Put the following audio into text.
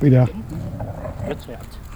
Wieder. Jetzt wär's.